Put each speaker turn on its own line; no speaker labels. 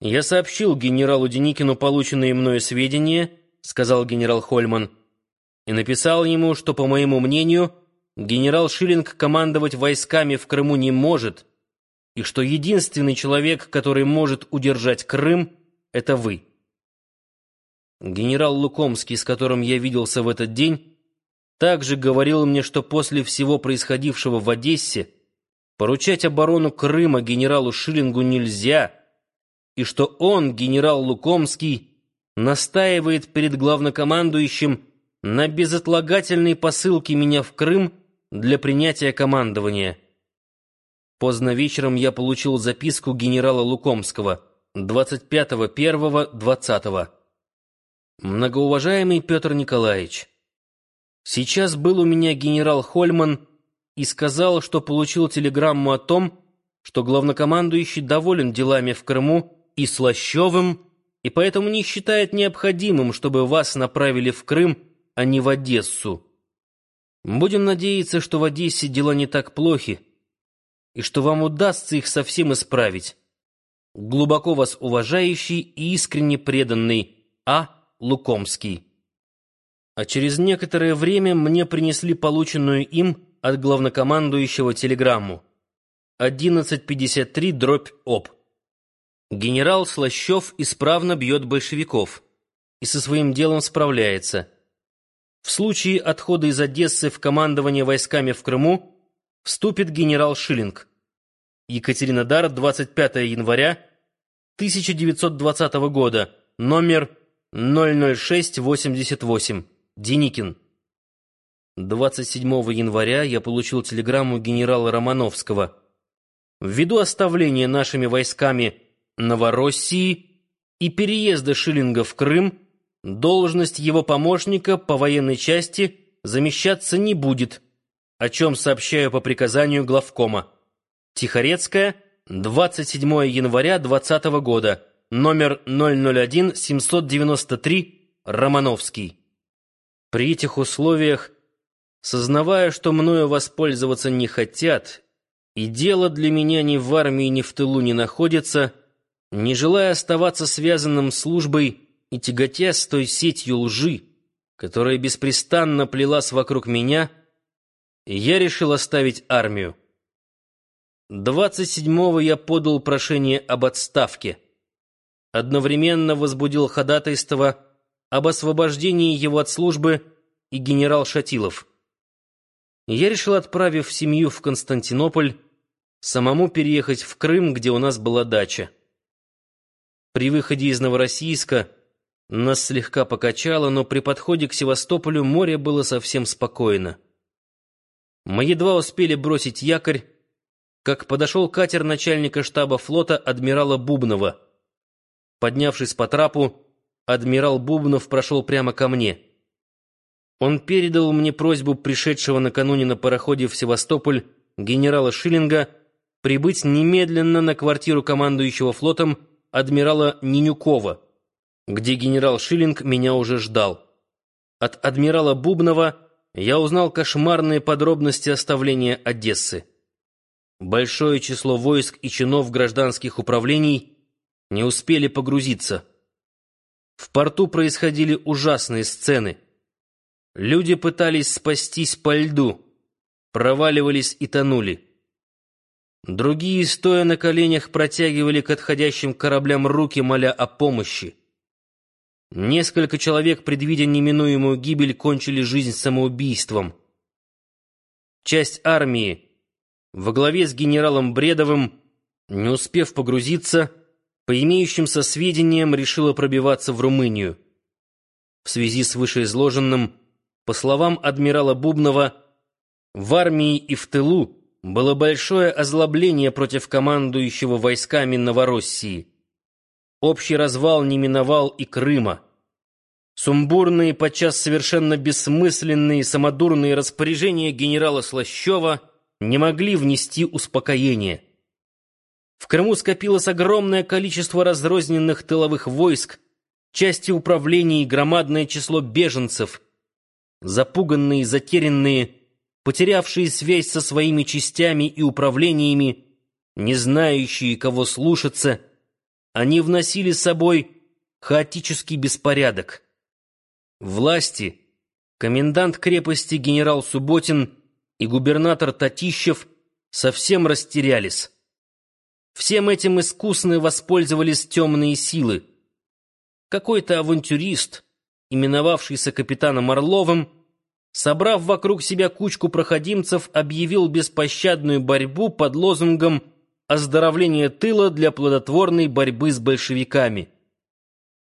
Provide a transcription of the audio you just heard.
«Я сообщил генералу Деникину полученные мною сведения», — сказал генерал Хольман, «и написал ему, что, по моему мнению, генерал Шиллинг командовать войсками в Крыму не может, и что единственный человек, который может удержать Крым, — это вы». Генерал Лукомский, с которым я виделся в этот день, также говорил мне, что после всего происходившего в Одессе поручать оборону Крыма генералу Шиллингу нельзя — и что он, генерал Лукомский, настаивает перед главнокомандующим на безотлагательной посылке меня в Крым для принятия командования. Поздно вечером я получил записку генерала Лукомского 25.01.20. Многоуважаемый Петр Николаевич, сейчас был у меня генерал Хольман и сказал, что получил телеграмму о том, что главнокомандующий доволен делами в Крыму и Слащевым, и поэтому не считает необходимым, чтобы вас направили в Крым, а не в Одессу. Будем надеяться, что в Одессе дела не так плохи, и что вам удастся их совсем исправить. Глубоко вас уважающий и искренне преданный А. Лукомский. А через некоторое время мне принесли полученную им от главнокомандующего телеграмму. 11.53 дробь об. Генерал Слащев исправно бьет большевиков и со своим делом справляется. В случае отхода из Одессы в командование войсками в Крыму вступит генерал Шиллинг. Екатеринодар, 25 января 1920 года, номер 00688, Деникин. 27 января я получил телеграмму генерала Романовского. Ввиду оставления нашими войсками Новороссии и переезда Шиллинга в Крым должность его помощника по военной части замещаться не будет, о чем сообщаю по приказанию главкома. Тихорецкая, 27 января 2020 года, номер 001-793, Романовский. При этих условиях, сознавая, что мною воспользоваться не хотят, и дело для меня ни в армии, ни в тылу не находится, не желая оставаться связанным службой и тяготясь той сетью лжи, которая беспрестанно плелась вокруг меня, я решил оставить армию. 27-го я подал прошение об отставке. Одновременно возбудил ходатайство об освобождении его от службы и генерал Шатилов. Я решил, отправив семью в Константинополь, самому переехать в Крым, где у нас была дача. При выходе из Новороссийска нас слегка покачало, но при подходе к Севастополю море было совсем спокойно. Мы едва успели бросить якорь, как подошел катер начальника штаба флота адмирала Бубнова. Поднявшись по трапу, адмирал Бубнов прошел прямо ко мне. Он передал мне просьбу пришедшего накануне на пароходе в Севастополь генерала Шиллинга прибыть немедленно на квартиру командующего флотом адмирала Нинюкова, где генерал Шиллинг меня уже ждал. От адмирала Бубнова я узнал кошмарные подробности оставления Одессы. Большое число войск и чинов гражданских управлений не успели погрузиться. В порту происходили ужасные сцены. Люди пытались спастись по льду, проваливались и тонули. Другие, стоя на коленях, протягивали к отходящим кораблям руки, моля о помощи. Несколько человек, предвидя неминуемую гибель, кончили жизнь самоубийством. Часть армии, во главе с генералом Бредовым, не успев погрузиться, по имеющимся сведениям решила пробиваться в Румынию. В связи с вышеизложенным, по словам адмирала Бубнова, в армии и в тылу было большое озлобление против командующего войсками Новороссии. Общий развал не миновал и Крыма. Сумбурные, подчас совершенно бессмысленные, самодурные распоряжения генерала Слащева не могли внести успокоение. В Крыму скопилось огромное количество разрозненных тыловых войск, части управлений и громадное число беженцев. Запуганные, затерянные, потерявшие связь со своими частями и управлениями, не знающие, кого слушаться, они вносили с собой хаотический беспорядок. Власти, комендант крепости генерал Субботин и губернатор Татищев совсем растерялись. Всем этим искусно воспользовались темные силы. Какой-то авантюрист, именовавшийся капитаном Орловым, собрав вокруг себя кучку проходимцев, объявил беспощадную борьбу под лозунгом «Оздоровление тыла для плодотворной борьбы с большевиками».